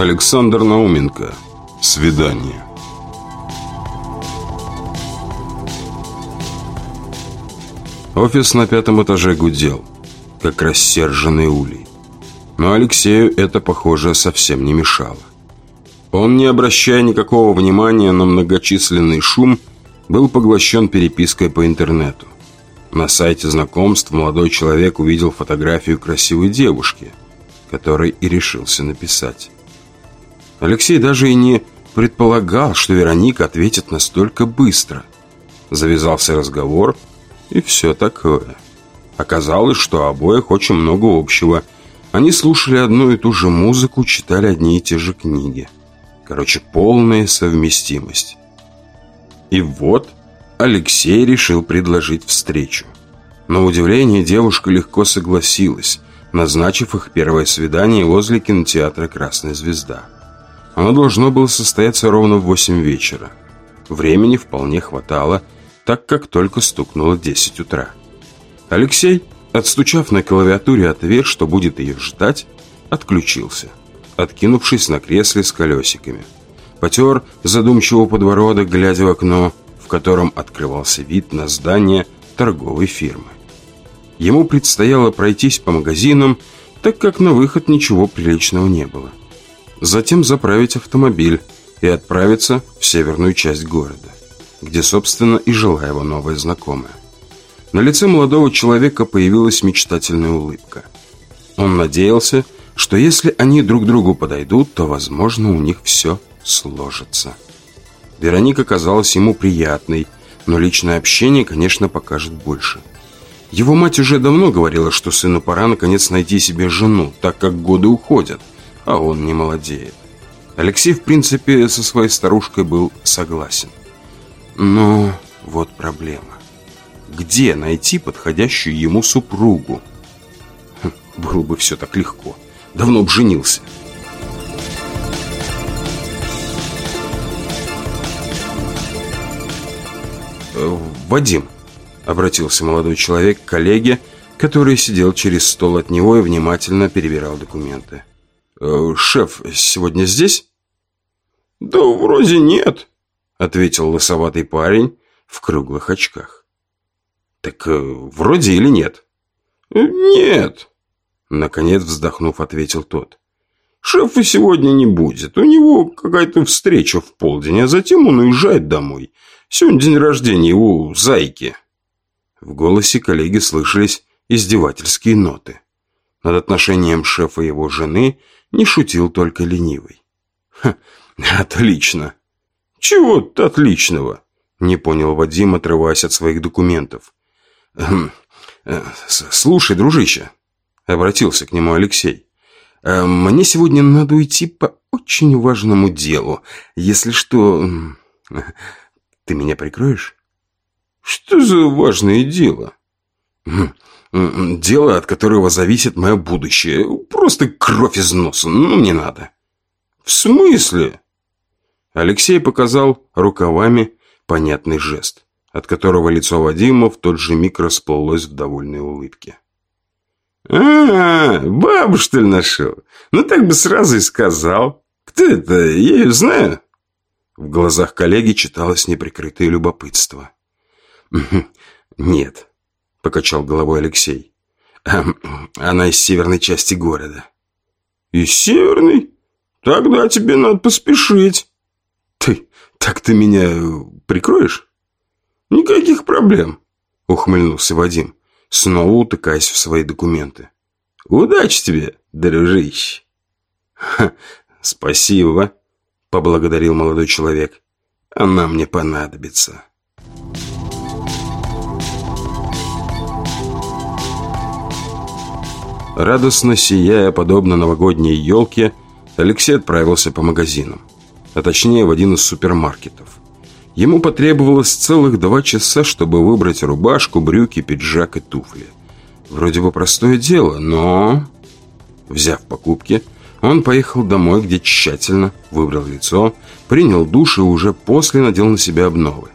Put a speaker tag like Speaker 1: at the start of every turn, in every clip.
Speaker 1: Александр Науменко. Свидание. Офис на пятом этаже гудел, как рассерженный улей. Но Алексею это, похоже, совсем не мешало. Он, не обращая никакого внимания на многочисленный шум, был поглощен перепиской по интернету. На сайте знакомств молодой человек увидел фотографию красивой девушки, которой и решился написать. Алексей даже и не предполагал, что Вероника ответит настолько быстро. Завязался разговор, и все такое. Оказалось, что обоих очень много общего. Они слушали одну и ту же музыку, читали одни и те же книги. Короче, полная совместимость. И вот Алексей решил предложить встречу. На удивление девушка легко согласилась, назначив их первое свидание возле кинотеатра «Красная звезда». Оно должно было состояться ровно в 8 вечера. Времени вполне хватало, так как только стукнуло 10 утра. Алексей, отстучав на клавиатуре ответ, что будет ее ждать, отключился, откинувшись на кресле с колесиками. Потер задумчиво подбородок, глядя в окно, в котором открывался вид на здание торговой фирмы. Ему предстояло пройтись по магазинам, так как на выход ничего приличного не было. Затем заправить автомобиль и отправиться в северную часть города где, собственно, и жила его новая знакомая. На лице молодого человека появилась мечтательная улыбка. Он надеялся, что если они друг другу подойдут, то, возможно, у них все сложится. Вероника казалась ему приятной, но личное общение, конечно, покажет больше. Его мать уже давно говорила, что сыну пора наконец найти себе жену, так как годы уходят, а он не молодеет. Алексей, в принципе, со своей старушкой был согласен. Но вот проблема. Где найти подходящую ему супругу? Хм, было бы все так легко. Давно б женился. Э, «Вадим», — обратился молодой человек к коллеге, который сидел через стол от него и внимательно перебирал документы. «Э, «Шеф сегодня здесь?»
Speaker 2: «Да вроде нет», ответил лысоватый парень в круглых очках.
Speaker 1: Так э, вроде или нет?
Speaker 2: Нет,
Speaker 1: наконец вздохнув, ответил тот.
Speaker 2: Шефа сегодня не будет. У него какая-то встреча в полдень, а затем он уезжает домой. Сегодня день рождения его зайки.
Speaker 1: В голосе коллеги слышались издевательские ноты. Над отношением шефа и его жены не шутил только ленивый.
Speaker 2: «Отлично!» «Чего-то отличного», — не понял Вадим, отрываясь от своих документов.
Speaker 1: «Хм, э, «Слушай, дружище», — обратился к нему Алексей, «э, «мне сегодня надо уйти по очень важному делу. Если что, ты меня прикроешь?»
Speaker 2: «Что за важное дело?»
Speaker 1: «Дело, от которого зависит мое будущее. Просто кровь из носа. Ну, не надо».
Speaker 2: «В смысле?»
Speaker 1: Алексей показал рукавами понятный жест, от которого лицо Вадима в тот же миг расплылось в довольной улыбке.
Speaker 2: «А, бабу, что ли, нашел? Ну, так бы сразу и сказал. Кто это? Я ее знаю?»
Speaker 1: В глазах коллеги читалось неприкрытое любопытство. «Нет», — покачал головой Алексей. «Она из северной части города».
Speaker 2: «Из северной? Тогда тебе надо поспешить».
Speaker 1: «Ты, так ты меня прикроешь?»
Speaker 2: «Никаких проблем», —
Speaker 1: ухмыльнулся Вадим, снова утыкаясь в свои документы.
Speaker 2: «Удачи тебе, дружище!»
Speaker 1: «Спасибо», — поблагодарил молодой человек. «Она мне понадобится». Радостно сияя, подобно новогодней елке, Алексей отправился по магазинам а точнее в один из супермаркетов. Ему потребовалось целых два часа, чтобы выбрать рубашку, брюки, пиджак и туфли. Вроде бы простое дело, но... Взяв покупки, он поехал домой, где тщательно выбрал лицо, принял душ и уже после надел на себя обновы.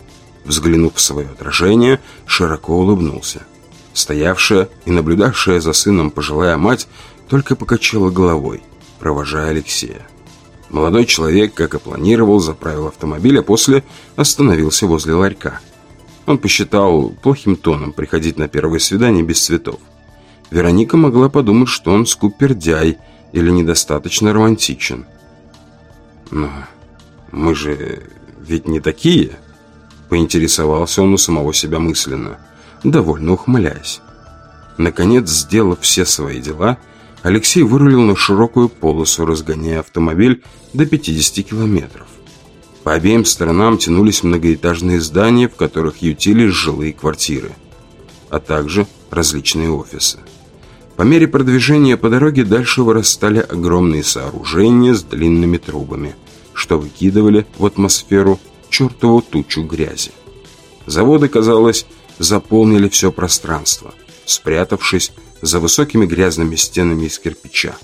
Speaker 1: Взглянув в свое отражение, широко улыбнулся. Стоявшая и наблюдавшая за сыном пожилая мать только покачала головой, провожая Алексея. Молодой человек, как и планировал, заправил автомобиль, а после остановился возле ларька. Он посчитал плохим тоном приходить на первое свидание без цветов. Вероника могла подумать, что он скупердяй или недостаточно романтичен. Но мы же ведь не такие, поинтересовался он у самого себя мысленно, довольно ухмыляясь. Наконец, сделав все свои дела, Алексей вырулил на широкую полосу, разгоняя автомобиль до 50 километров. По обеим сторонам тянулись многоэтажные здания, в которых ютились жилые квартиры, а также различные офисы. По мере продвижения по дороге дальше вырастали огромные сооружения с длинными трубами, что выкидывали в атмосферу чертову тучу грязи. Заводы, казалось, заполнили все пространство, спрятавшись за высокими грязными стенами из кирпича.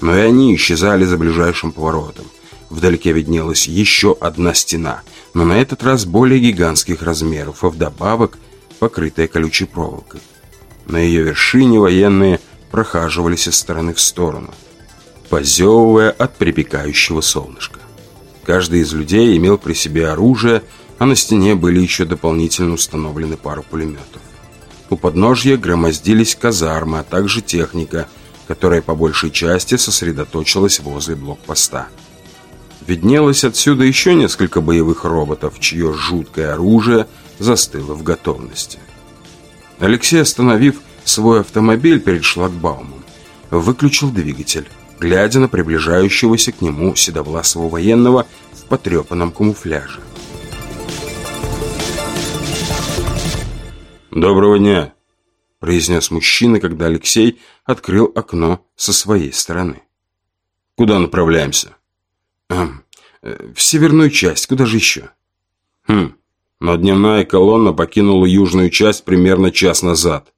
Speaker 1: Но и они исчезали за ближайшим поворотом. Вдалеке виднелась еще одна стена, но на этот раз более гигантских размеров, а вдобавок покрытая колючей проволокой. На ее вершине военные прохаживались из стороны в сторону, позевывая от припекающего солнышка. Каждый из людей имел при себе оружие, а на стене были еще дополнительно установлены пару пулеметов. У подножья громоздились казармы, а также техника, которая по большей части сосредоточилась возле блокпоста. Виднелось отсюда еще несколько боевых роботов, чье жуткое оружие застыло в готовности. Алексей, остановив свой автомобиль перед шлагбаумом, выключил двигатель, глядя на приближающегося к нему седовласого военного в потрепанном камуфляже.
Speaker 2: «Доброго дня!» – произнес мужчина, когда Алексей открыл окно со своей стороны. «Куда направляемся?»
Speaker 1: «Эм, э, «В северную часть. Куда же еще?»
Speaker 2: «Хм, но дневная колонна покинула южную часть примерно час назад».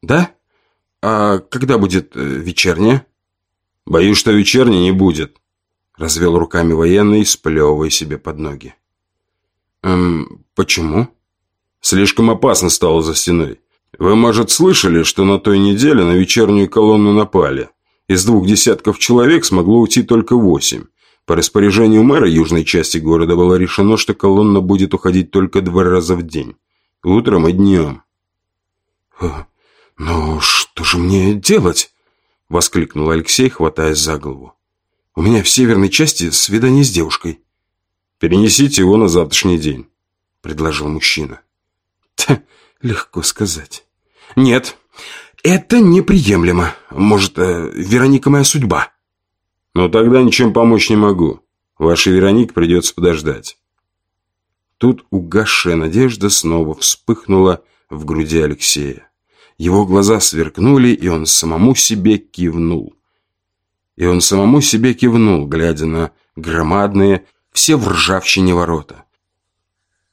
Speaker 1: «Да? А когда будет э, вечерняя?»
Speaker 2: «Боюсь, что вечерней не будет», –
Speaker 1: развел руками военный, сплевывая себе под ноги.
Speaker 2: «Эм, почему?» Слишком опасно стало за стеной. Вы, может, слышали, что на той неделе на вечернюю колонну напали? Из двух десятков человек смогло уйти только восемь. По распоряжению мэра южной части города было решено, что колонна будет уходить только два раза в день. Утром и днем.
Speaker 1: «Ну, что же мне делать?» — воскликнул Алексей, хватаясь за голову. «У меня в северной части свидание с девушкой».
Speaker 2: «Перенесите его на завтрашний день», — предложил мужчина.
Speaker 1: Т, легко сказать. Нет, это неприемлемо. Может, э, Вероника моя судьба?
Speaker 2: Но тогда ничем помочь не могу. Вашей Веронике придется подождать.
Speaker 1: Тут угасшая надежда снова вспыхнула в груди Алексея. Его глаза сверкнули, и он самому себе кивнул. И он самому себе кивнул, глядя на громадные, все в ржавчине ворота.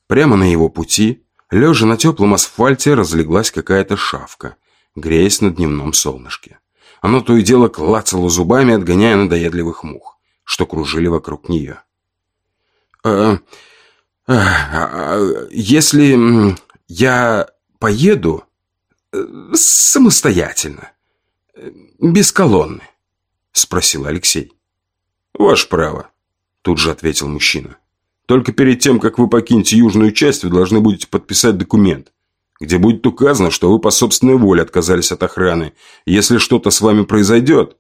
Speaker 1: Прямо на его пути Лежа на теплом асфальте разлеглась какая-то шавка, греясь на дневном солнышке. Оно то и дело клацало зубами, отгоняя надоедливых мух, что кружили вокруг нее. «Э, э, э, «Если я поеду э, самостоятельно, без колонны?» — спросил Алексей.
Speaker 2: «Ваше право», — тут же ответил мужчина. Только перед тем, как вы покинете южную часть, вы должны будете подписать документ, где будет указано, что вы по собственной воле отказались от охраны. Если что-то с вами произойдет,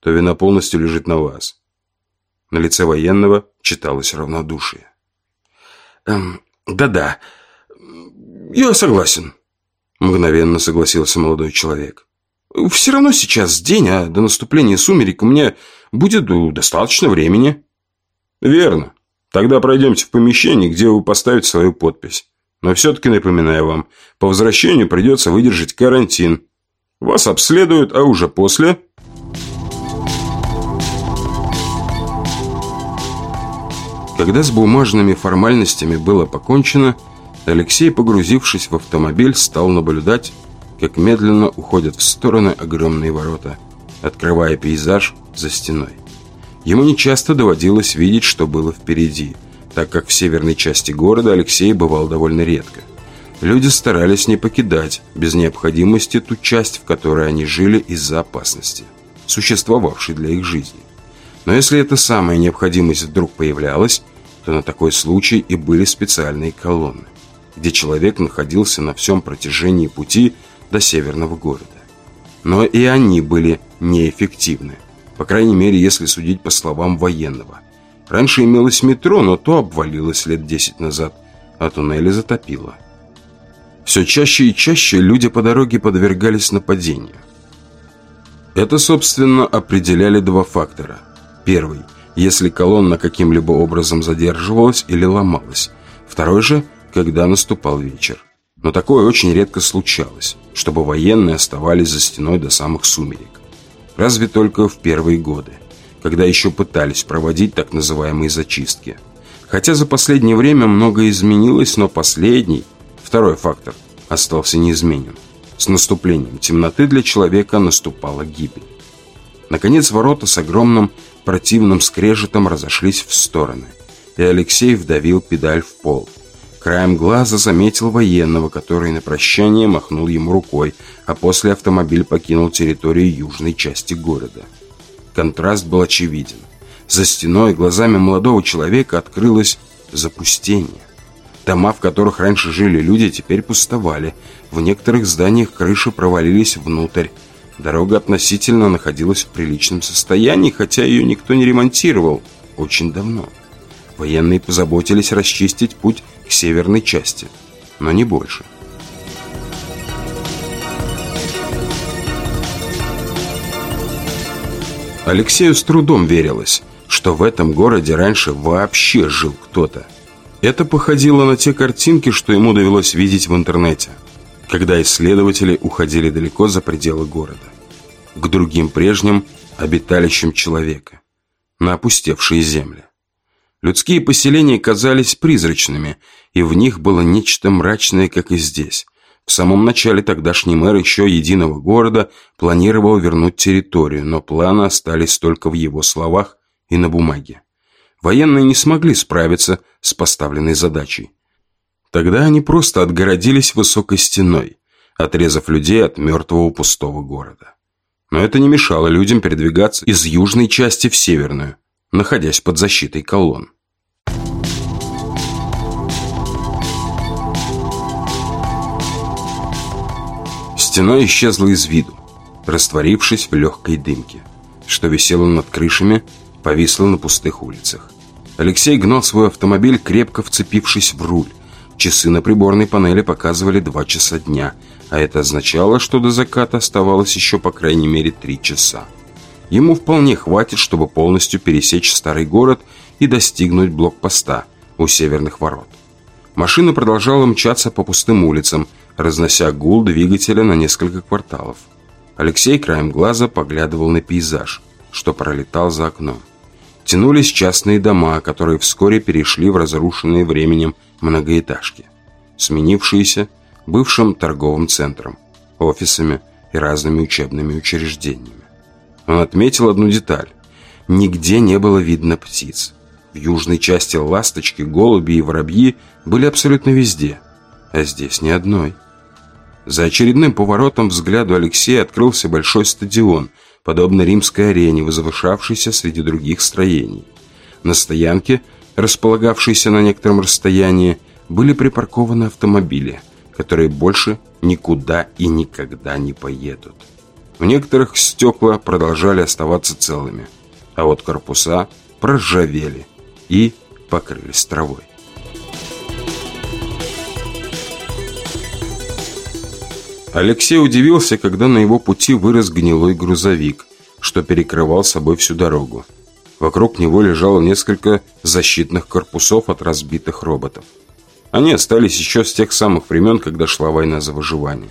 Speaker 2: то вина полностью лежит на вас. На лице военного читалось равнодушие.
Speaker 1: «Эм, да-да, я согласен», – мгновенно согласился молодой человек. «Все равно сейчас день, а до наступления сумерек у меня будет достаточно времени».
Speaker 2: «Верно. Тогда пройдемте в помещение, где вы поставите свою подпись. Но все-таки напоминаю вам, по возвращению придется выдержать карантин. Вас обследуют, а уже после...
Speaker 1: Когда с бумажными формальностями было покончено, Алексей, погрузившись в автомобиль, стал наблюдать, как медленно уходят в стороны огромные ворота, открывая пейзаж за стеной. Ему нечасто доводилось видеть, что было впереди, так как в северной части города Алексей бывал довольно редко. Люди старались не покидать без необходимости ту часть, в которой они жили из-за опасности, существовавшей для их жизни. Но если эта самая необходимость вдруг появлялась, то на такой случай и были специальные колонны, где человек находился на всем протяжении пути до северного города. Но и они были неэффективны, по крайней мере, если судить по словам военного. Раньше имелось метро, но то обвалилось лет 10 назад, а туннели затопило. Все чаще и чаще люди по дороге подвергались нападению. Это, собственно, определяли два фактора. Первый – если колонна каким-либо образом задерживалась или ломалась. Второй же – когда наступал вечер. Но такое очень редко случалось, чтобы военные оставались за стеной до самых сумерек. Разве только в первые годы, когда еще пытались проводить так называемые зачистки. Хотя за последнее время многое изменилось, но последний, второй фактор, остался неизменен. С наступлением темноты для человека наступала гибель. Наконец ворота с огромным противным скрежетом разошлись в стороны, и Алексей вдавил педаль в пол. Краем глаза заметил военного, который на прощание махнул ему рукой, а после автомобиль покинул территорию южной части города. Контраст был очевиден. За стеной глазами молодого человека открылось запустение. Дома, в которых раньше жили люди, теперь пустовали. В некоторых зданиях крыши провалились внутрь. Дорога относительно находилась в приличном состоянии, хотя ее никто не ремонтировал очень давно. Военные позаботились расчистить путь к северной части, но не больше. Алексею с трудом верилось, что в этом городе раньше вообще жил кто-то. Это походило на те картинки, что ему довелось видеть в интернете, когда исследователи уходили далеко за пределы города, к другим прежним обиталищам человека, на опустевшие земли. Людские поселения казались призрачными, и в них было нечто мрачное, как и здесь. В самом начале тогдашний мэр еще единого города планировал вернуть территорию, но планы остались только в его словах и на бумаге военные не смогли справиться с поставленной задачей. Тогда они просто отгородились высокой стеной, отрезав людей от мертвого пустого города. Но это не мешало людям передвигаться из южной части в северную, находясь под защитой колонн. Стена исчезла из виду, растворившись в легкой дымке, что висело над крышами повисло на пустых улицах. Алексей гнал свой автомобиль, крепко вцепившись в руль. Часы на приборной панели показывали два часа дня, а это означало, что до заката оставалось еще по крайней мере три часа. Ему вполне хватит, чтобы полностью пересечь старый город и достигнуть блокпоста у северных ворот. Машина продолжала мчаться по пустым улицам, разнося гул двигателя на несколько кварталов. Алексей краем глаза поглядывал на пейзаж, что пролетал за окном тянулись частные дома, которые вскоре перешли в разрушенные временем многоэтажки, сменившиеся бывшим торговым центром, офисами и разными учебными учреждениями. Он отметил одну деталь. Нигде не было видно птиц. В южной части ласточки, голуби и воробьи были абсолютно везде, а здесь ни одной. За очередным поворотом взгляду Алексея открылся большой стадион – подобно римской арене, возвышавшейся среди других строений. На стоянке, располагавшейся на некотором расстоянии, были припаркованы автомобили, которые больше никуда и никогда не поедут. В некоторых стекла продолжали оставаться целыми, а вот корпуса проржавели и покрылись травой. Алексей удивился, когда на его пути вырос гнилой грузовик, что перекрывал собой всю дорогу. Вокруг него лежало несколько защитных корпусов от разбитых роботов. Они остались еще с тех самых времен, когда шла война за выживание.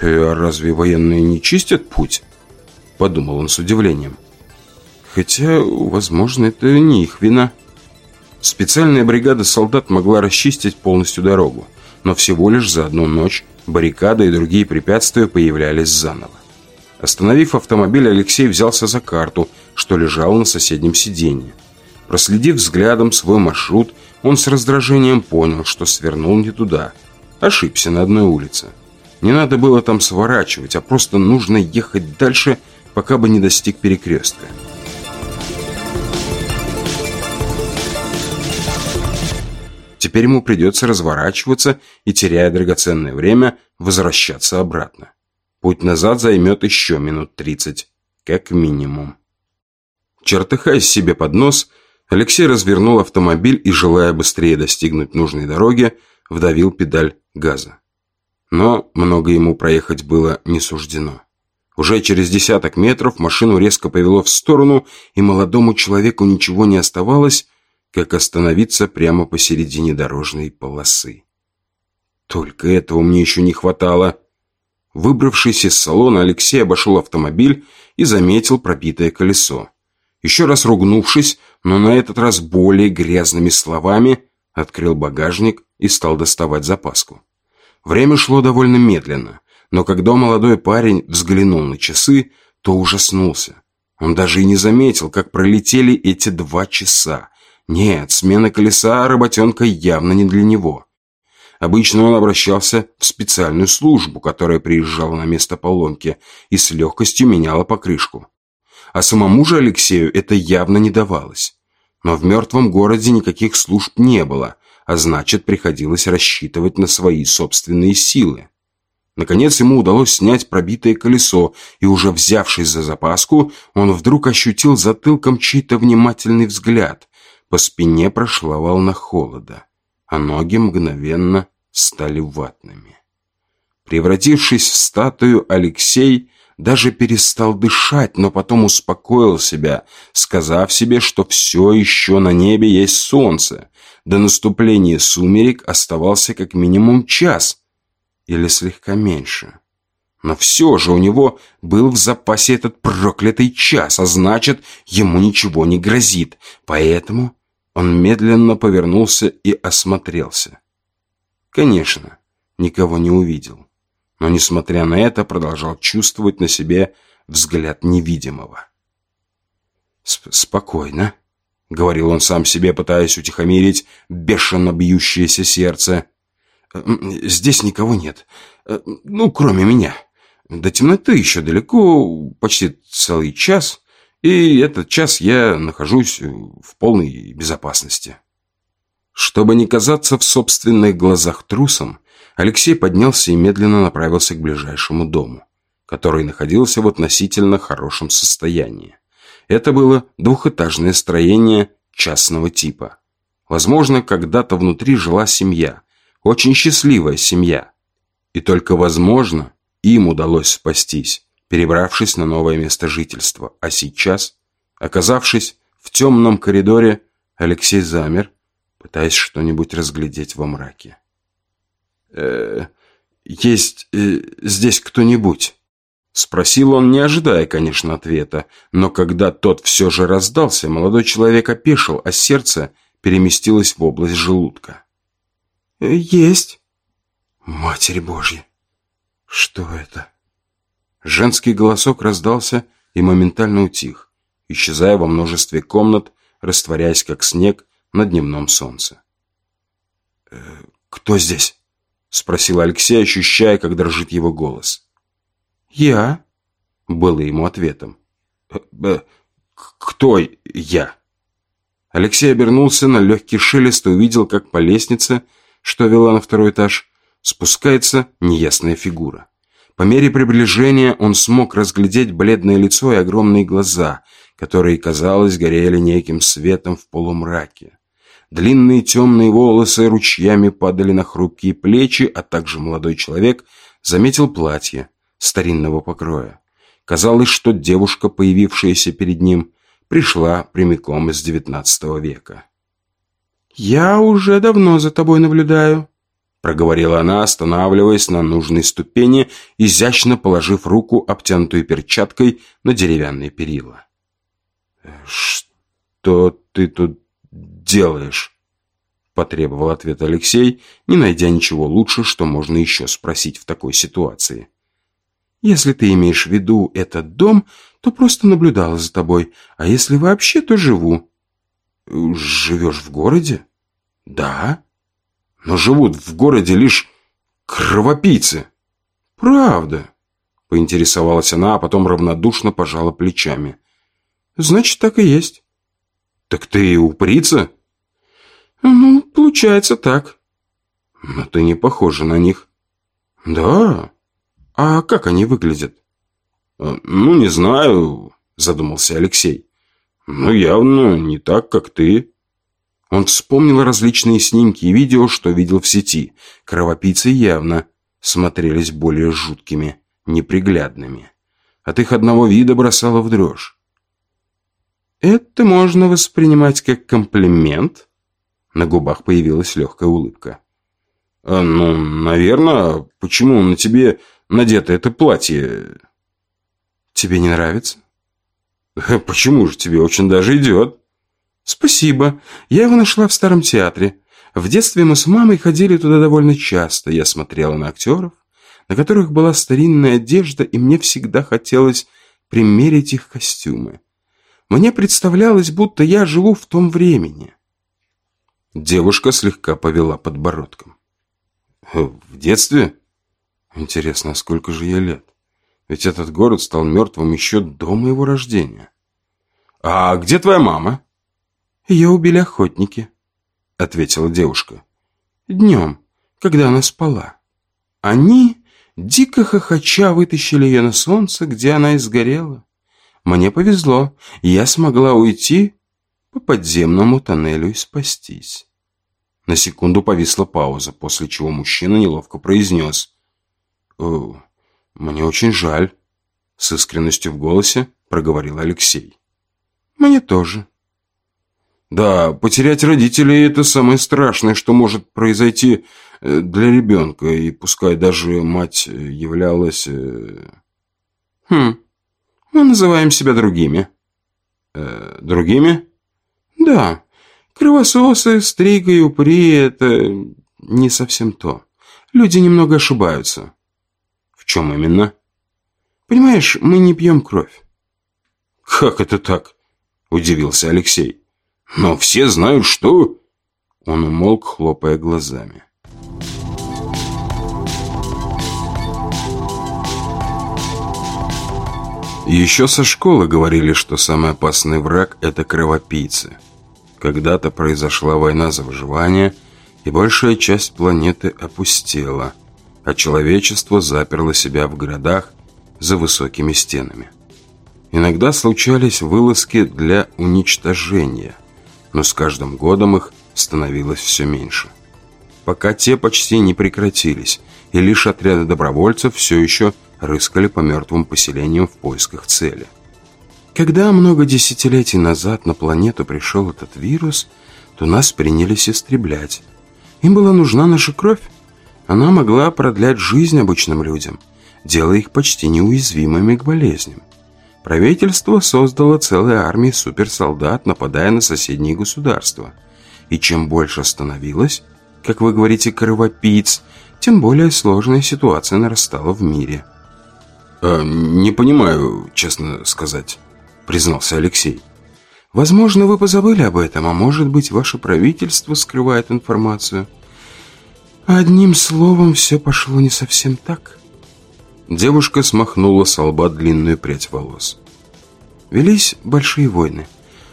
Speaker 1: «А разве военные не чистят путь?» – подумал он с удивлением. Хотя, возможно, это не их вина. Специальная бригада солдат могла расчистить полностью дорогу, но всего лишь за одну ночь Баррикады и другие препятствия появлялись заново. Остановив автомобиль, Алексей взялся за карту, что лежала на соседнем сиденье. Проследив взглядом свой маршрут, он с раздражением понял, что свернул не туда. Ошибся на одной улице. Не надо было там сворачивать, а просто нужно ехать дальше, пока бы не достиг перекрестка. Теперь ему придется разворачиваться и, теряя драгоценное время, возвращаться обратно. Путь назад займет еще минут 30, как минимум. Чертыхаясь себе под нос, Алексей развернул автомобиль и, желая быстрее достигнуть нужной дороги, вдавил педаль газа. Но много ему проехать было не суждено. Уже через десяток метров машину резко повело в сторону, и молодому человеку ничего не оставалось, как остановиться прямо посередине дорожной полосы. Только этого мне еще не хватало. Выбравшись из салона, Алексей обошел автомобиль и заметил пробитое колесо. Еще раз ругнувшись, но на этот раз более грязными словами, открыл багажник и стал доставать запаску. Время шло довольно медленно, но когда молодой парень взглянул на часы, то ужаснулся. Он даже и не заметил, как пролетели эти два часа. Нет, смена колеса работенка явно не для него. Обычно он обращался в специальную службу, которая приезжала на место поломки и с легкостью меняла покрышку. А самому же Алексею это явно не давалось. Но в мертвом городе никаких служб не было, а значит, приходилось рассчитывать на свои собственные силы. Наконец ему удалось снять пробитое колесо, и уже взявшись за запаску, он вдруг ощутил затылком чей-то внимательный взгляд. По спине прошла волна холода, а ноги мгновенно стали ватными. Превратившись в статую, Алексей даже перестал дышать, но потом успокоил себя, сказав себе, что все еще на небе есть солнце. До наступления сумерек оставался как минимум час или слегка меньше. Но все же у него был в запасе этот проклятый час, а значит, ему ничего не грозит. Поэтому он медленно повернулся и осмотрелся. Конечно, никого не увидел но, несмотря на это, продолжал чувствовать на себе взгляд невидимого. «Спокойно», — говорил он сам себе, пытаясь утихомирить бешено бьющееся сердце. «Здесь никого нет. Э, ну, кроме меня. До темноты еще далеко, почти целый час, и этот час я нахожусь в полной безопасности». Чтобы не казаться в собственных глазах трусом, Алексей поднялся и медленно направился к ближайшему дому, который находился в относительно хорошем состоянии. Это было двухэтажное строение частного типа. Возможно, когда-то внутри жила семья, очень счастливая семья. И только возможно, им удалось спастись, перебравшись на новое место жительства. А сейчас, оказавшись в темном коридоре, Алексей замер, пытаясь что-нибудь разглядеть во мраке э, есть э, здесь кто-нибудь?» Спросил он, не ожидая, конечно, ответа, но когда тот все же раздался, молодой человек опешил, а сердце переместилось в область желудка. «Э, «Есть». «Матерь Божья! Что это?» Женский голосок раздался и моментально утих, исчезая во множестве комнат, растворяясь как снег на дневном солнце. «Э, «Кто здесь?» Спросил Алексей, ощущая, как дрожит его голос. «Я?» Было ему ответом. «Э, э, «Кто я?» Алексей обернулся на легкий шелест и увидел, как по лестнице, что вела на второй этаж, спускается неясная фигура. По мере приближения он смог разглядеть бледное лицо и огромные глаза, которые, казалось, горели неким светом в полумраке. Длинные темные волосы ручьями падали на хрупкие плечи, а также молодой человек заметил платье старинного покроя. Казалось, что девушка, появившаяся перед ним, пришла прямиком из девятнадцатого века. «Я уже давно за тобой наблюдаю», — проговорила она, останавливаясь на нужной ступени, изящно положив руку, обтянутую перчаткой, на деревянные перила. «Что ты тут делаешь?» Потребовал ответ Алексей, не найдя ничего лучше, что можно еще спросить в такой ситуации. «Если ты имеешь в виду этот дом, то просто наблюдала за тобой, а если вообще, то живу». «Живешь в городе?» «Да». «Но живут в городе лишь кровопийцы». «Правда», — поинтересовалась она, а потом равнодушно пожала плечами. «Значит, так и есть». «Так ты уприца?»
Speaker 2: Ну, получается так. Но ты не похожа на них. Да? А как они выглядят? «Э, ну, не знаю, задумался Алексей. Ну, явно не так, как ты. Он вспомнил различные снимки и видео, что видел в сети. Кровопийцы явно смотрелись более жуткими, неприглядными. От их одного вида бросало в дрожь. «Это можно воспринимать как комплимент?» На губах появилась легкая улыбка. А, «Ну, наверное. Почему на тебе надето это платье?» «Тебе не нравится?» «Почему же тебе очень даже идет?» «Спасибо. Я его нашла в старом театре. В детстве мы с мамой ходили туда довольно часто. Я смотрела на актеров, на которых была старинная одежда, и мне всегда хотелось примерить их костюмы. Мне представлялось, будто я живу в том времени». Девушка слегка повела подбородком. «В детстве? Интересно, а сколько же я лет? Ведь этот город стал мертвым еще до моего рождения. А где твоя мама?» «Ее убили охотники», — ответила девушка. «Днем, когда она спала. Они, дико хохоча, вытащили ее на солнце, где она и сгорела. Мне повезло, я смогла уйти по подземному тоннелю и спастись». На секунду повисла пауза, после чего мужчина неловко произнес. «Мне очень жаль», — с искренностью в голосе проговорил Алексей. «Мне тоже», да, потерять родителей – это самое страшное, что может произойти э, для ребенка, и пускай даже мать являлась... Э, хм, мы называем себя другими. Э, другими? Да, кровососы, стрейка и упыри – это не совсем то. Люди немного ошибаются. В чем именно? Понимаешь, мы не пьем кровь. Как это так? Удивился Алексей. Но все знают, что...» Он умолк, хлопая глазами. Еще со школы говорили, что самый опасный враг – это кровопийцы. Когда-то произошла война за выживание, и большая часть планеты опустела, а человечество заперло себя в городах за высокими стенами. Иногда случались вылазки для уничтожения, но с каждым годом их становилось все меньше. Пока те почти не прекратились, и лишь отряды добровольцев все еще рыскали по мертвым поселениям в поисках цели. Когда много десятилетий назад на планету пришел этот вирус, то нас принялись истреблять. Им была нужна наша кровь. Она могла продлять жизнь обычным людям, делая их почти неуязвимыми к болезням. Правительство создало целые армии суперсолдат, нападая на соседние государства. И чем больше становилось, как вы говорите, кровопийц, тем более сложная ситуация нарастала в мире. «Э, «Не понимаю, честно сказать», — признался Алексей. «Возможно, вы позабыли об этом, а может быть, ваше правительство скрывает информацию. Одним словом, все пошло не совсем так». Девушка смахнула с лба длинную прядь волос. Велись большие войны,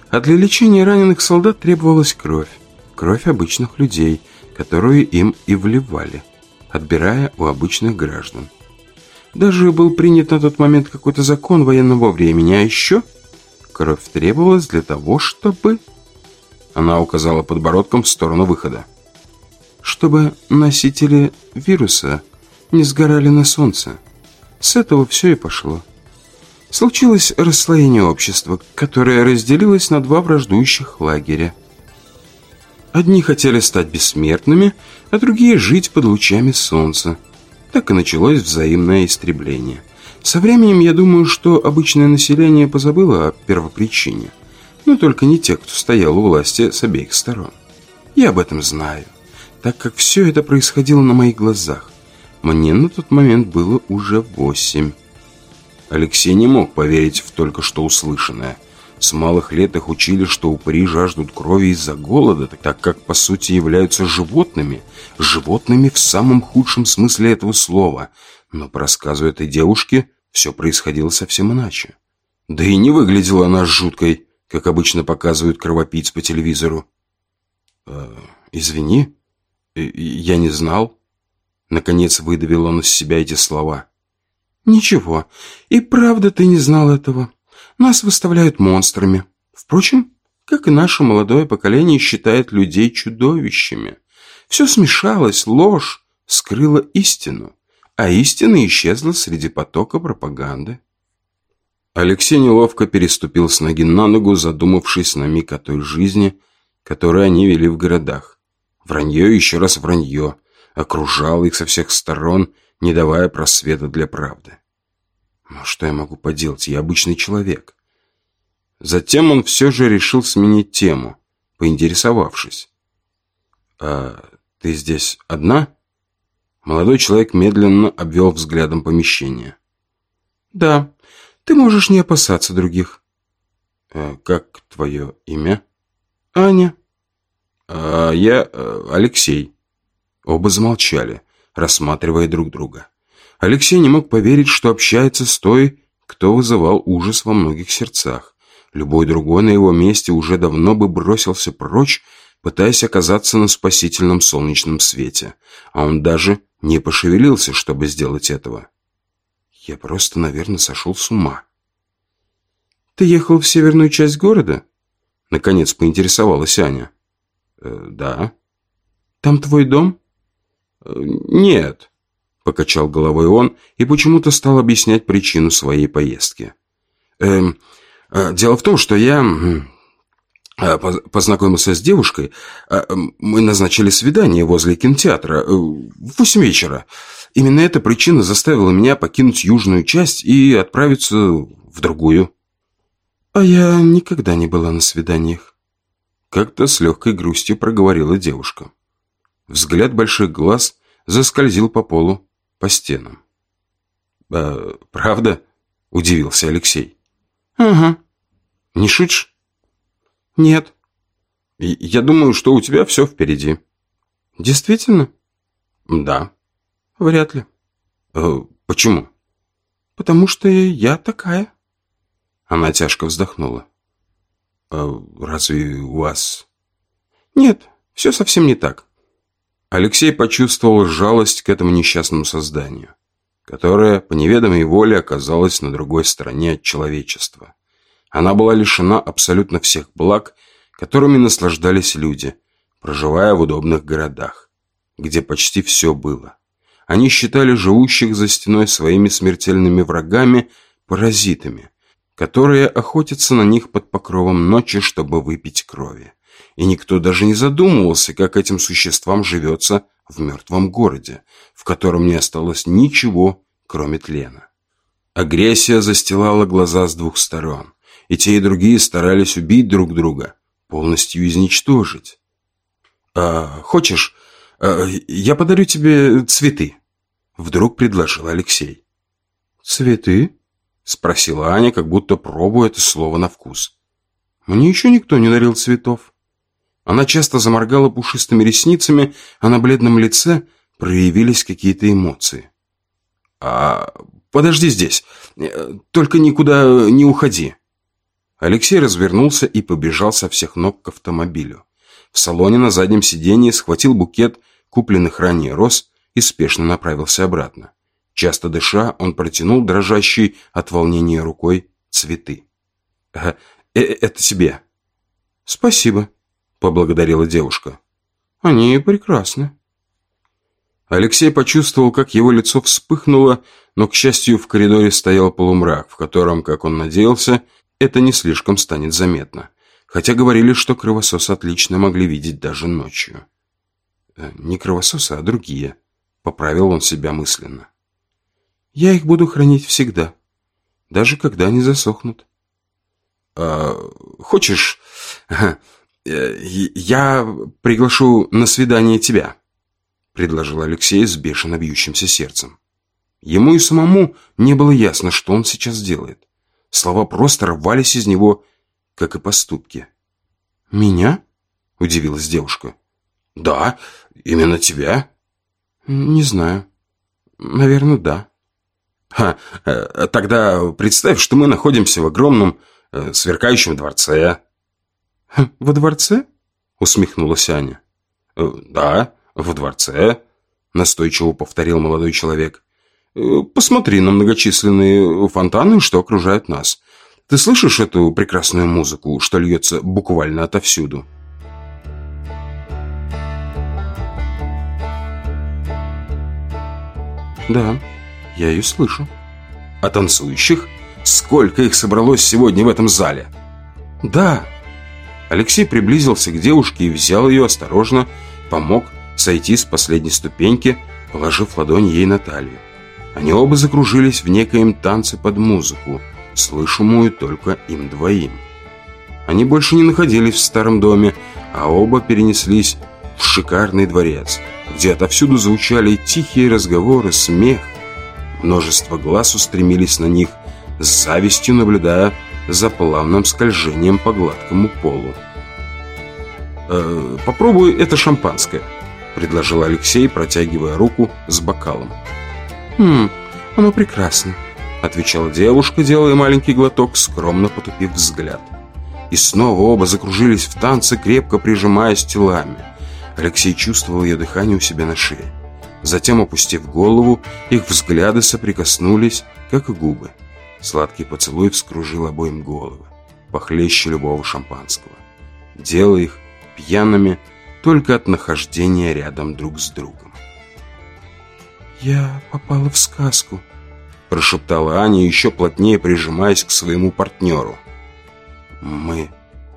Speaker 2: а для лечения раненых солдат требовалась кровь. Кровь обычных людей, которую им и вливали, отбирая у обычных граждан. Даже был принят на тот момент какой-то закон военного времени, а еще кровь требовалась для того, чтобы... Она указала подбородком в сторону выхода. Чтобы носители вируса не сгорали на солнце. С этого все и пошло. Случилось расслоение общества, которое разделилось на два враждующих лагеря. Одни хотели стать бессмертными, а другие жить под лучами солнца. Так и началось взаимное истребление. Со временем я думаю, что обычное население позабыло о первопричине. Но только не те, кто стоял у власти с обеих сторон. Я об этом знаю, так как все это происходило на моих глазах. Мне на тот момент было уже восемь. Алексей не мог поверить в только что услышанное. С малых лет их учили, что упыри жаждут крови из-за голода, так как по сути являются животными. Животными в самом худшем смысле этого слова. Но по рассказу этой девушки все происходило совсем иначе. Да и не выглядела она жуткой, как обычно показывают кровопийц по телевизору. Э,
Speaker 1: извини, я не знал». Наконец выдавил он из себя эти слова. «Ничего, и правда ты не знал этого. Нас выставляют монстрами. Впрочем, как и наше молодое поколение считает людей чудовищами. Все смешалось, ложь скрыла истину, а истина исчезла среди потока пропаганды. Алексей неловко переступил с ноги на ногу, задумавшись на миг о той жизни, которую они вели в городах. Вранье еще раз вранье окружало их со всех сторон, не давая просвета для правды. Но что я могу поделать? Я обычный человек. Затем он все же решил сменить тему, поинтересовавшись. «А ты здесь одна?» Молодой человек медленно обвел взглядом помещение. «Да, ты можешь не опасаться других». «А «Как твое имя?» «Аня». «А я э, Алексей». Оба замолчали, рассматривая друг друга. Алексей не мог поверить, что общается с той, кто вызывал ужас во многих сердцах. Любой другой на его месте уже давно бы бросился прочь, пытаясь оказаться на спасительном солнечном свете. А он даже не пошевелился, чтобы сделать этого. Я просто, наверное, сошел с ума. «Ты ехал в северную часть города?» Наконец поинтересовалась Аня. «Э, «Да». «Там твой дом?» «Э, «Нет», — покачал головой он и почему-то стал объяснять причину своей поездки. «Эм, Э, дело в том, что я познакомился с девушкой. Мы назначили свидание возле кинотеатра в восемь вечера. Именно эта причина заставила меня покинуть южную часть и отправиться в другую. А я никогда не была на свиданиях. Как-то с легкой грустью проговорила девушка. Взгляд больших глаз заскользил по полу, по стенам. «А, «Правда?» – удивился Алексей. «Ага». «Не шутишь?» «Нет». «Я думаю, что у тебя все впереди». «Действительно?» «Да». «Вряд ли». Э, «Почему?» «Потому что я такая». Она тяжко вздохнула. «А разве у вас...» «Нет, все совсем не так». Алексей почувствовал жалость к этому несчастному созданию которая по неведомой воле оказалась на другой стороне от человечества. Она была лишена абсолютно всех благ, которыми наслаждались люди, проживая в удобных городах, где почти все было. Они считали живущих за стеной своими смертельными врагами паразитами, которые охотятся на них под покровом ночи, чтобы выпить крови. И никто даже не задумывался, как этим существам живется в мертвом городе, в котором не осталось ничего, кроме тлена. Агрессия застилала глаза с двух сторон, и те и другие старались убить друг друга, полностью изничтожить. «А, «Хочешь, а, я подарю тебе цветы?» Вдруг предложил Алексей. «Цветы?» Спросила Аня, как будто пробуя это слово на вкус. «Мне еще никто не дарил цветов». Она часто заморгала пушистыми ресницами, а на бледном лице проявились какие-то эмоции. «А, подожди здесь, только никуда не уходи». Алексей развернулся и побежал со всех ног к автомобилю. В салоне на заднем сиденье схватил букет купленных ранее роз и спешно направился обратно. Часто дыша, он протянул дрожащей от волнения рукой цветы. «Э, э «Это тебе». «Спасибо», поблагодарила девушка. «Они прекрасны». Алексей почувствовал, как его лицо вспыхнуло, но, к счастью, в коридоре стоял полумрак, в котором, как он надеялся, это не слишком станет заметно. Хотя говорили, что кровососы отлично могли видеть даже ночью. «Э, «Не кровососы, а другие», — поправил он себя мысленно. «Я их буду хранить всегда, даже когда они засохнут». «А, «Хочешь, Э, «Я приглашу на свидание тебя», — предложил Алексей с бешено бьющимся сердцем. Ему и самому не было ясно, что он сейчас делает. Слова просто рвались из него, как и поступки. «Меня?» — удивилась девушка. «Да, именно тебя». «Не знаю. Наверное, да». «Ха, э, тогда представь, что мы находимся в огромном э, сверкающем дворце».
Speaker 2: «Во дворце?» — усмехнулась Аня. Э, «Да, в дворце», – настойчиво повторил молодой человек. «Посмотри на многочисленные фонтаны, что окружают нас. Ты слышишь эту прекрасную музыку, что льется буквально отовсюду?» «Да, я ее слышу». «А танцующих? Сколько их собралось сегодня в этом зале?» «Да». Алексей приблизился к девушке и взял ее осторожно, помог сойти с последней ступеньки, положив ладонь ей на талию. Они оба закружились в некоем танце под музыку, слышимую только им двоим. Они больше не находились в старом доме, а оба перенеслись в шикарный дворец, где отовсюду звучали тихие разговоры, смех. Множество глаз устремились на них, с завистью наблюдая за плавным скольжением по гладкому полу. «Э, «Попробуй это шампанское», — предложил Алексей, протягивая руку с бокалом. «Хм, оно прекрасно», — отвечала девушка, делая маленький глоток, скромно потупив взгляд. И снова оба закружились в танце, крепко прижимаясь телами. Алексей чувствовал ее дыхание у себя на шее. Затем, опустив голову, их взгляды соприкоснулись, как и губы. Сладкий поцелуй вскружил обоим головы, похлеще любого шампанского, делая их пьяными только от нахождения рядом друг с другом. «Я попала в сказку», – прошептала Аня, еще плотнее прижимаясь к своему партнеру. «Мы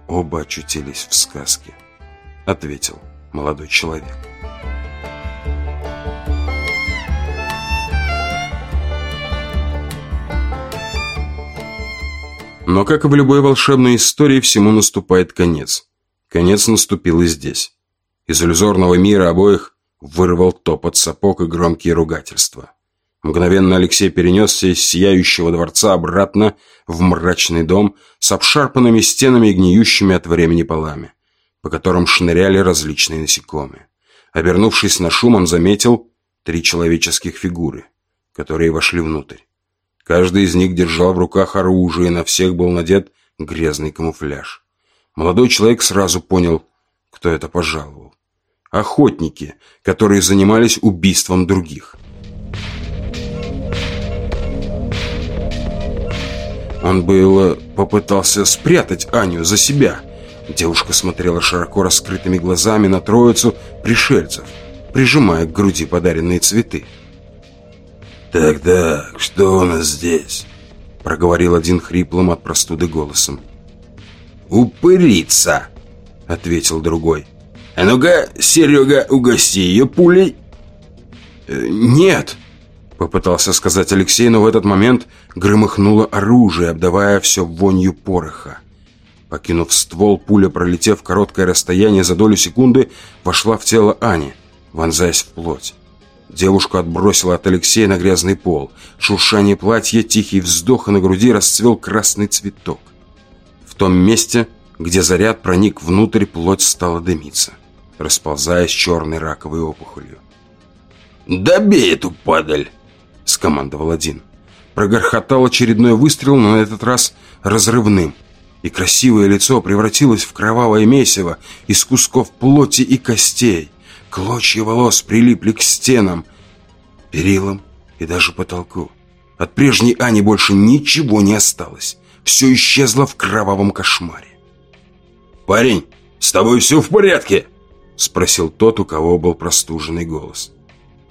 Speaker 2: оба очутились в сказке», – ответил молодой человек. Но, как и в любой волшебной истории, всему наступает конец. Конец наступил и здесь. Из иллюзорного мира обоих вырвал топот сапог и громкие ругательства. Мгновенно Алексей перенесся из сияющего дворца обратно в мрачный дом с обшарпанными стенами и гниющими от времени полами, по которым шныряли различные насекомые. Обернувшись на шум, он заметил три человеческих фигуры, которые вошли внутрь. Каждый из них держал в руках оружие, и на всех был надет грязный камуфляж. Молодой человек сразу понял, кто это пожаловал. Охотники, которые занимались убийством других. Он было попытался спрятать Аню за себя. Девушка смотрела широко раскрытыми глазами на троицу пришельцев, прижимая к груди подаренные цветы.
Speaker 1: «Так-так, что у нас здесь?» Проговорил один хриплым от простуды голосом.
Speaker 2: «Упырица!» Ответил другой. «А ну-ка, Серега, угости ее пулей!»
Speaker 1: «Э, «Нет!» Попытался сказать Алексей, но в этот момент громыхнуло оружие, обдавая все вонью пороха. Покинув ствол, пуля, пролетев короткое расстояние за долю секунды, вошла в тело Ани, вонзаясь в плоть. Девушку отбросила от Алексея на грязный пол. Шуршание платья, тихий вздох, и на груди расцвел красный цветок. В том месте, где заряд проник внутрь, плоть стала дымиться, расползаясь черной раковой опухолью.
Speaker 2: «Добей эту падаль!» — скомандовал один.
Speaker 1: Прогорхотал очередной выстрел, но на этот раз разрывным. И красивое лицо превратилось в кровавое месиво из кусков плоти и костей. Клочья волос прилипли к стенам, перилам и даже потолку. От прежней Ани больше ничего не осталось. Все исчезло в кровавом кошмаре.
Speaker 2: «Парень, с тобой все в порядке?»
Speaker 1: Спросил тот, у кого был простуженный голос.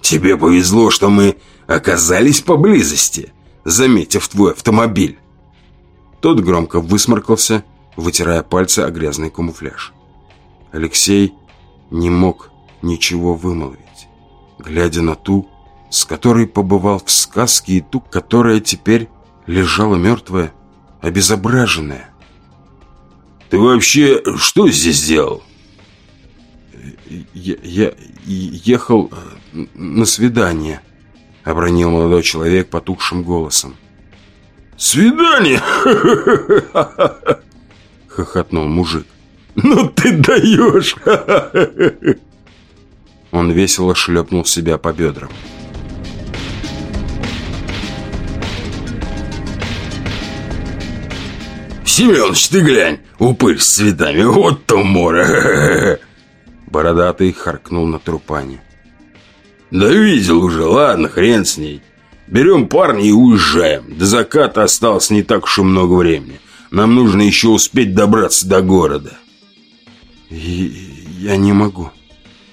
Speaker 2: «Тебе повезло, что мы оказались поблизости, заметив твой автомобиль».
Speaker 1: Тот громко высморкался, вытирая пальцы о грязный камуфляж. Алексей не мог ничего вымолвить, глядя на ту, с которой побывал в сказке, и ту, которая теперь лежала мертвая, обезображенная.
Speaker 2: «Ты вообще что здесь делал?»
Speaker 1: «Я, я ехал э, на свидание», — обронил молодой человек потухшим голосом.
Speaker 2: «Свидание?»
Speaker 1: — хохотнул мужик.
Speaker 2: «Ну ты даешь!»
Speaker 1: Он весело шлепнул себя по бедрам.
Speaker 2: «Семеныч, ты глянь, упырь с цветами, вот то море!»
Speaker 1: Бородатый харкнул на трупане.
Speaker 2: «Да видел уже, ладно, хрен с ней. Берем парня и уезжаем. До заката осталось не так уж и много времени. Нам нужно еще успеть добраться до города».
Speaker 1: «Я не могу», –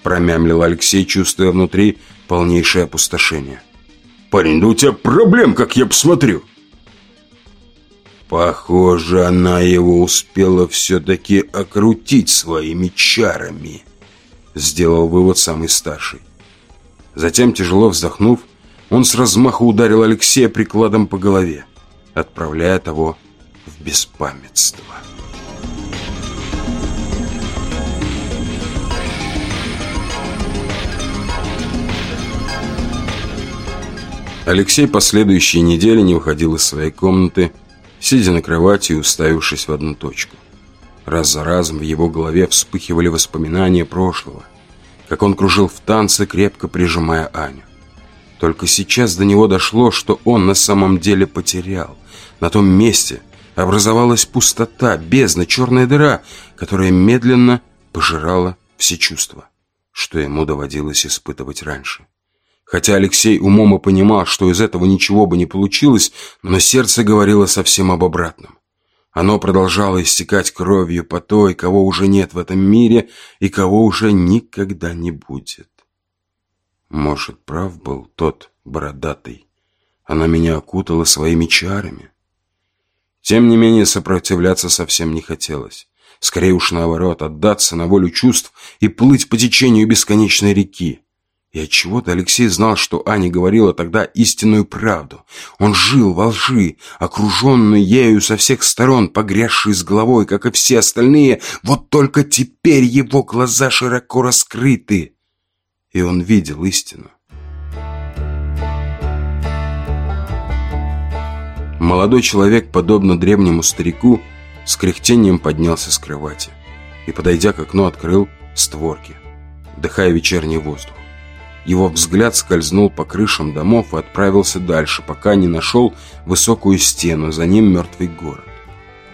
Speaker 1: промямлил Алексей, чувствуя внутри полнейшее опустошение.
Speaker 2: «Парень, да у тебя проблем, как я посмотрю».
Speaker 1: Похоже, она его успела все-таки окрутить своими чарами, сделал вывод самый старший. Затем, тяжело вздохнув, он с размаху ударил Алексея прикладом по голове, отправляя того в беспамятство. Алексей последующие недели не уходил из своей комнаты, сидя на кровати и уставившись в одну точку. Раз за разом в его голове вспыхивали воспоминания прошлого, как он кружил в танце, крепко прижимая Аню. Только сейчас до него дошло, что он на самом деле потерял. На том месте образовалась пустота, бездна, черная дыра, которая медленно пожирала все чувства, что ему доводилось испытывать раньше. Хотя Алексей умом и понимал, что из этого ничего бы не получилось, но сердце говорило совсем об обратном. Оно продолжало истекать кровью по той, кого уже нет в этом мире и кого уже никогда не будет. Может, прав был тот бородатый. Она меня окутала своими чарами. Тем не менее, сопротивляться совсем не хотелось. Скорее уж наоборот, отдаться на волю чувств и плыть по течению бесконечной реки. И отчего-то Алексей знал, что Аня говорила тогда истинную правду. Он жил во лжи, окруженный ею со всех сторон, погрязший с головой, как и все остальные, вот только теперь его глаза широко раскрыты, и он видел истину. Молодой человек, подобно древнему старику, с кряхтением поднялся с кровати и, подойдя к окну, открыл створки, вдыхая вечерний воздух. Его взгляд скользнул по крышам домов и отправился дальше, пока не нашел высокую стену, за ним мертвый город.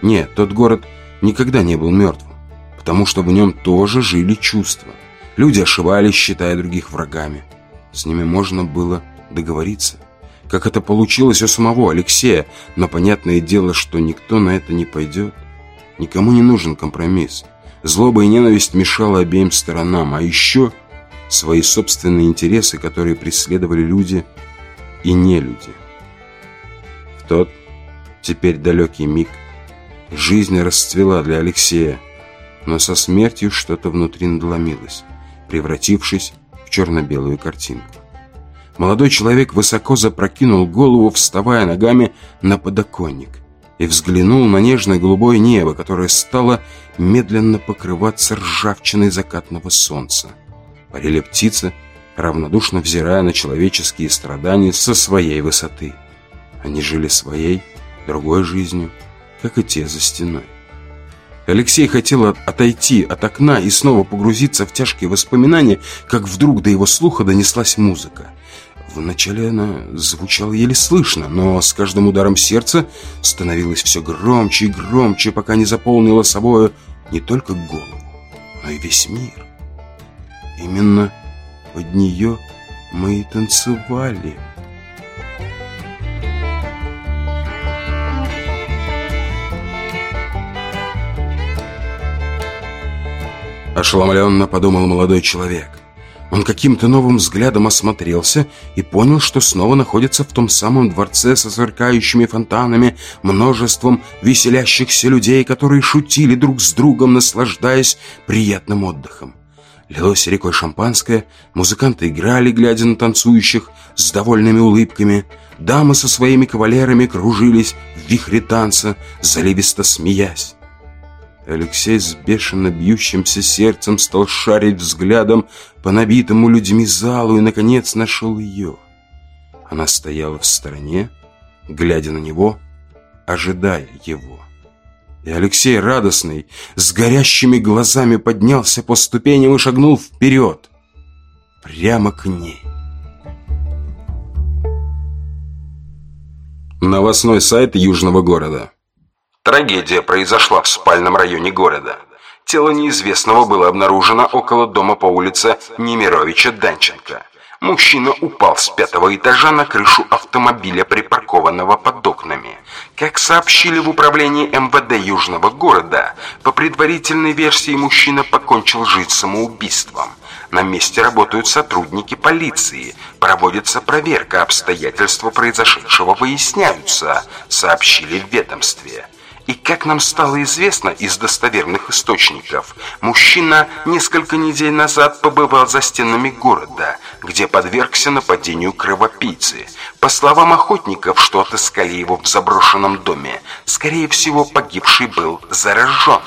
Speaker 1: Нет, тот город никогда не был мертвым, потому что в нем тоже жили чувства. Люди ошибались, считая других врагами. С ними можно было договориться. Как это получилось у самого Алексея, но понятное дело, что никто на это не пойдет. Никому не нужен компромисс. Злоба и ненависть мешала обеим сторонам, а еще свои собственные интересы, которые преследовали люди и не люди. В тот, теперь далекий миг, жизнь расцвела для Алексея, но со смертью что-то внутри надломилось, превратившись в черно-белую картинку. Молодой человек высоко запрокинул голову, вставая ногами на подоконник, и взглянул на нежное голубое небо, которое стало медленно покрываться ржавчиной закатного солнца парили птицы, равнодушно взирая на человеческие страдания со своей высоты. Они жили своей, другой жизнью, как и те за стеной. Алексей хотел отойти от окна и снова погрузиться в тяжкие воспоминания, как вдруг до его слуха донеслась музыка. Вначале она звучала еле слышно, но с каждым ударом сердца становилась все громче и громче, пока не заполнила собою не только голову, но и весь мир. Именно под нее мы и танцевали. Ошеломленно подумал молодой человек. Он каким-то новым взглядом осмотрелся и понял, что снова находится в том самом дворце со сверкающими фонтанами, множеством веселящихся людей, которые шутили друг с другом, наслаждаясь приятным отдыхом. Лилось рекой шампанское, музыканты играли, глядя на танцующих, с довольными улыбками. Дамы со своими кавалерами кружились в вихре танца, заливисто смеясь. Алексей с бешено бьющимся сердцем стал шарить взглядом по набитому людьми залу и, наконец, нашел ее. Она стояла в стороне, глядя на него, ожидая его. И Алексей радостный, с горящими глазами поднялся по ступеням и шагнул вперед, прямо к ней. Новостной сайт Южного города. Трагедия произошла в спальном районе города. Тело неизвестного было обнаружено около дома по улице Немировича Данченко. Мужчина упал с пятого этажа на крышу автомобиля, припаркованного под окнами. Как сообщили в управлении МВД Южного города, по предварительной версии мужчина покончил жизнь самоубийством. На месте работают сотрудники полиции. Проводится проверка, обстоятельства произошедшего выясняются, сообщили в ведомстве. И как нам стало известно из достоверных источников, мужчина несколько недель назад побывал за стенами города, где подвергся нападению кровопийцы. По словам охотников, что отыскали его в заброшенном доме, скорее всего, погибший был заражен.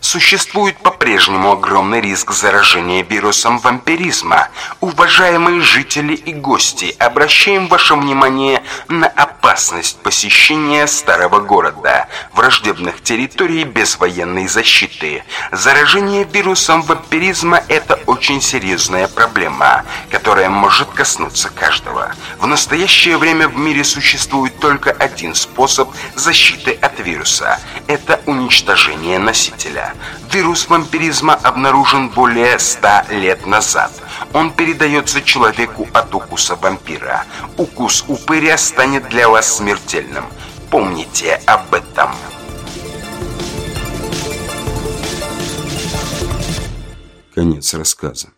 Speaker 1: Существует по-прежнему огромный риск заражения вирусом вампиризма. Уважаемые жители и гости, обращаем ваше внимание на опасность посещения старого города, враждебных территорий без военной защиты. Заражение вирусом вампиризма – это очень серьезная проблема, которая может коснуться каждого. В настоящее время в мире существует только один способ защиты от вируса – это уничтожение носителя. Вирус вампиризма обнаружен более 100 лет назад. Он передается человеку от укуса вампира. Укус упыря станет для вас смертельным. Помните об этом.
Speaker 2: Конец рассказа.